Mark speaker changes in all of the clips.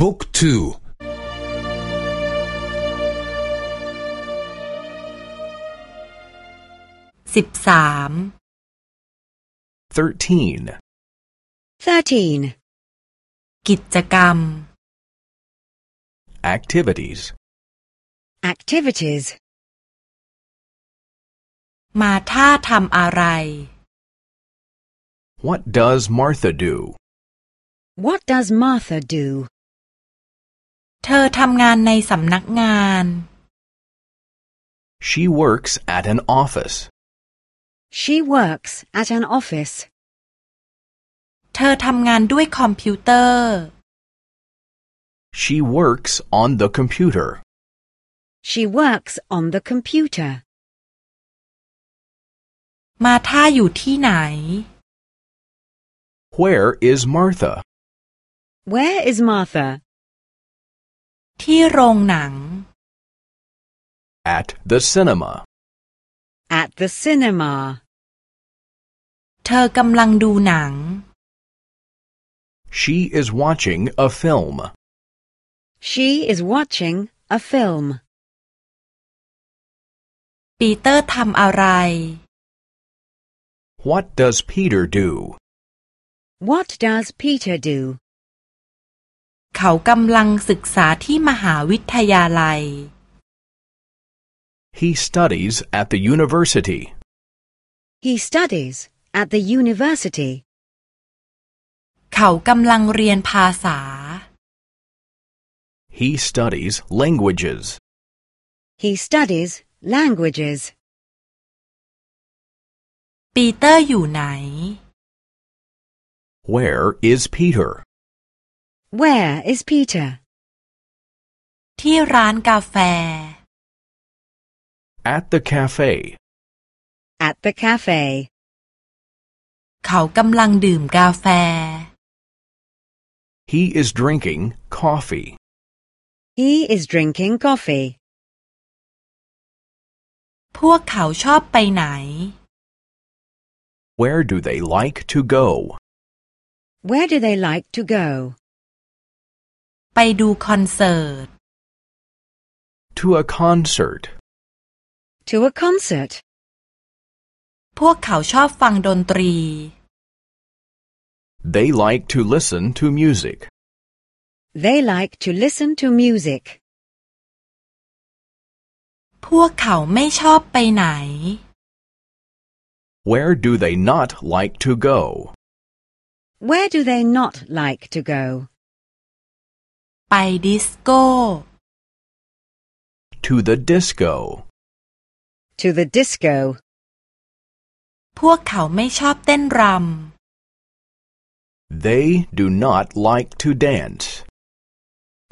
Speaker 1: บุ๊กทู
Speaker 2: สิบสาม
Speaker 3: thirteen,
Speaker 4: 13.
Speaker 2: กิจกรรม
Speaker 3: activities,
Speaker 4: Activities.
Speaker 2: มาท่าทำอะไร
Speaker 3: what does Martha do?
Speaker 4: What does Martha do?
Speaker 2: เธอทำงานในสำนักงาน
Speaker 3: She works at an office.
Speaker 4: She works at an office.
Speaker 2: เธอทำงานด้วยคอมพิวเตอร์
Speaker 3: She works on the computer.
Speaker 4: She works on the computer.
Speaker 2: มาท่าอยู่ที่ไหน
Speaker 3: Where is Martha?
Speaker 4: Where is Martha?
Speaker 2: ที่โรงหนัง
Speaker 3: At the cinema.
Speaker 4: At the cinema.
Speaker 2: เธอกำลังดูหนัง
Speaker 3: She is watching a film.
Speaker 4: She is watching a film.
Speaker 2: ปีเตอร์ทำอะไร
Speaker 3: What does Peter do?
Speaker 4: What does Peter do?
Speaker 2: เขากำลังศึกษาที่มหาวิทยาลัย
Speaker 3: He studies at the university.
Speaker 4: He studies at the university.
Speaker 2: เขากำลังเรียนภาษา
Speaker 3: He studies languages.
Speaker 4: He studies languages.
Speaker 2: ปีเตอร์อยู่ไหน
Speaker 3: Where is Peter?
Speaker 4: Where is Peter?
Speaker 2: ที่ร้านกาแฟ
Speaker 3: At the cafe.
Speaker 4: At the cafe.
Speaker 2: เขากำลังดื่มกาแฟ
Speaker 3: He is drinking coffee.
Speaker 4: He is drinking coffee.
Speaker 2: พวกเขาชอบไปไหน
Speaker 3: Where do they like to go?
Speaker 4: Where do they like to go?
Speaker 2: ไปดูคอนเสิร์ต
Speaker 3: To a concert.
Speaker 4: To a concert.
Speaker 2: พวกเขาชอบฟังดนตรี
Speaker 3: They like to listen to music.
Speaker 4: They like to listen to music.
Speaker 2: พวกเขาไม่ชอบไปไหน
Speaker 3: Where do they not like to go?
Speaker 4: Where do they not like to go?
Speaker 2: ไปดิสโก้
Speaker 3: To the disco.
Speaker 4: To the disco.
Speaker 2: พวกเขาไม่ชอบเต้นร
Speaker 3: They do not like to dance.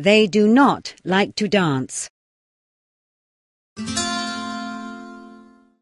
Speaker 4: They do not like to dance.